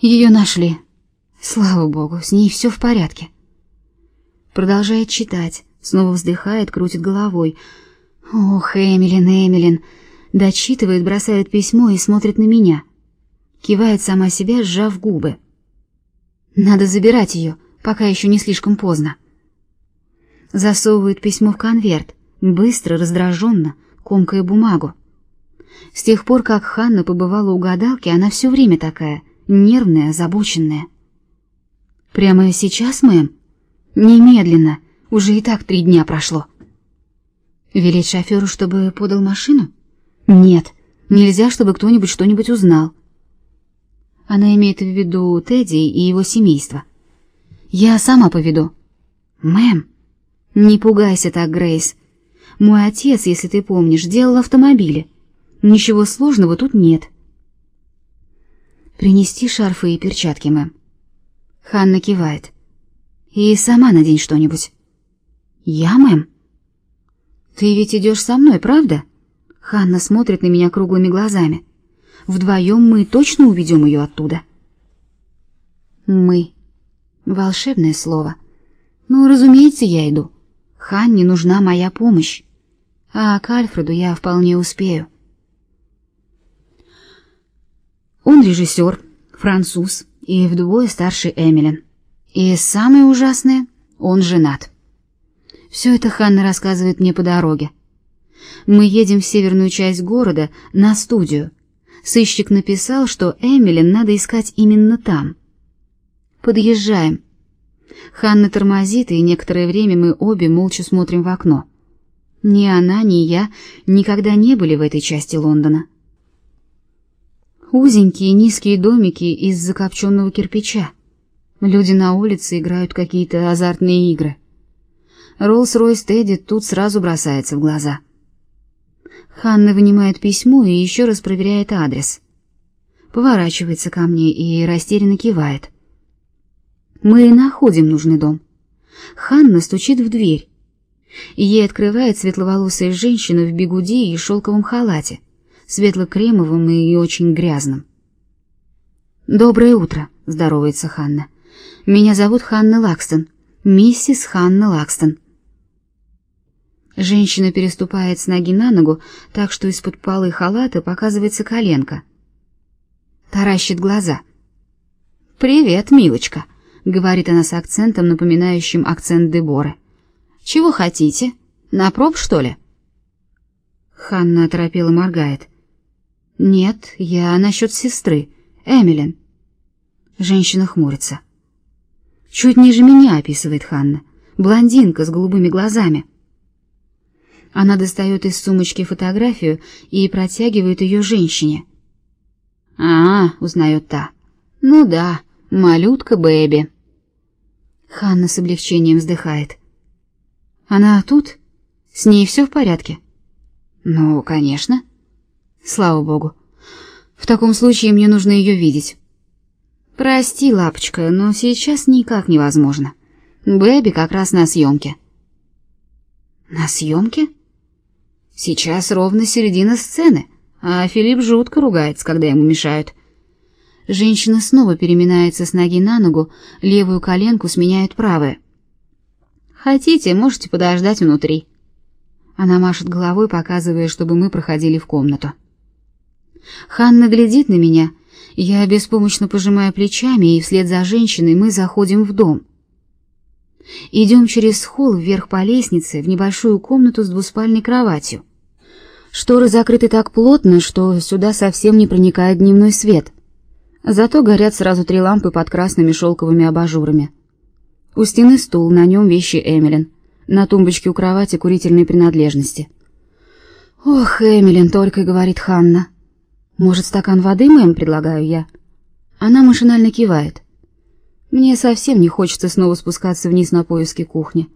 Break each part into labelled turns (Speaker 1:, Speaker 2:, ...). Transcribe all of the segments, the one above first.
Speaker 1: Ее нашли. Слава богу, с ней все в порядке. Продолжает читать, снова вздыхает, крутит головой. Ох, Эмилин, Эмилин. Дочитывает, бросает письмо и смотрит на меня. Кивает сама себя, сжав губы. Надо забирать ее, пока еще не слишком поздно. Засовывает письмо в конверт, быстро, раздраженно, комкая бумагу. С тех пор, как Ханна побывала у гадалки, она все время такая, нервная, озабоченная. Прямо сейчас, мэм? Немедленно. Уже и так три дня прошло. Велеть шоферу, чтобы подал машину? Нет, нельзя, чтобы кто-нибудь что-нибудь узнал. Она имеет в виду Тедди и его семейство. Я сама поведу. Мэм, не пугайся так, Грейс. Мой отец, если ты помнишь, делал автомобили. Ничего сложного тут нет. Принести шарфы и перчатки, мэм. Ханна кивает. И сама надень что-нибудь. Я, мэм? Ты ведь идешь со мной, правда? Ханна смотрит на меня круглыми глазами. Вдвоем мы точно уведем ее оттуда. Мы. Волшебное слово. Ну, разумеется, я иду. Ханне нужна моя помощь. А к Альфреду я вполне успею. Он режиссер, француз и вдвое старше Эмилин. И самое ужасное, он женат. Все это Ханна рассказывает мне по дороге. Мы едем в северную часть города на студию. Сыщик написал, что Эмилин надо искать именно там. Подъезжаем. Ханна тормозит, и некоторое время мы обе молча смотрим в окно. Ни она, ни я никогда не были в этой части Лондона. Узенькие низкие домики из закопченного кирпича. Люди на улице играют какие-то азартные игры. Роллс-Ройс Тедди тут сразу бросается в глаза. Ханна вынимает письмо и еще раз проверяет адрес. Поворачивается ко мне и растерянно кивает. Мы находим нужный дом. Ханна стучит в дверь. Ей открывает светловолосая женщина в бигуди и шелковом халате светло-кремовым и очень грязным. «Доброе утро», — здоровается Ханна. «Меня зовут Ханна Лакстон, миссис Ханна Лакстон». Женщина переступает с ноги на ногу, так что из-под полы халата показывается коленка. Таращит глаза. «Привет, милочка», — говорит она с акцентом, напоминающим акцент Деборы. «Чего хотите? На проб, что ли?» Ханна оторопела моргает. Нет, я насчет сестры, Эмилин. Женщина хмурится. Чуть ниже меня описывает Ханна, блондинка с голубыми глазами. Она достает из сумочки фотографию и протягивает ее женщине. А, узнает та. Ну да, малютка Бэби. Ханна с облегчением вздыхает. Она тут? С ней все в порядке? Ну, конечно. Слава богу. В таком случае мне нужно ее видеть. Прости, лапочка, но сейчас никак невозможно. Бэби как раз на съемке. На съемке? Сейчас ровно середина сцены, а Филипп жутко ругается, когда ему мешают. Женщина снова переминается с ноги на ногу, левую коленку сменяет правая. Хотите, можете подождать внутри. Она машет головой, показывая, чтобы мы проходили в комнату. Ханна глядит на меня. Я беспомощно пожимаю плечами, и вслед за женщиной мы заходим в дом. Идем через холл вверх по лестнице в небольшую комнату с двуспальной кроватью. Шторы закрыты так плотно, что сюда совсем не проникает дневной свет. Зато горят сразу три лампы под красными шелковыми абажурами. У стены стул, на нем вещи Эмилин. На тумбочке у кровати курительные принадлежности. «Ох, Эмилин, только говорит Ханна. Может, стакан воды, мэм, предлагаю я. Она машинально кивает. Мне совсем не хочется снова спускаться вниз на поиски кухни.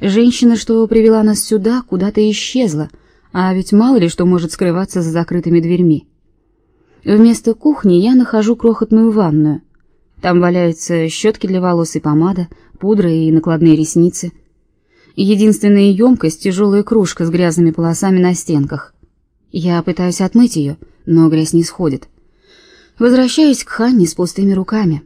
Speaker 1: Женщина, что привела нас сюда, куда-то исчезла, а ведь мало ли что может скрываться за закрытыми дверьми. Вместо кухни я нахожу крохотную ванную. Там валяются щетки для волос и помада, пудра и накладные ресницы. Единственная емкость — тяжелая кружка с грязными полосами на стенках. Я пытаюсь отмыть ее — но грязь не сходит. Возвращаюсь к Ханне с пустыми руками.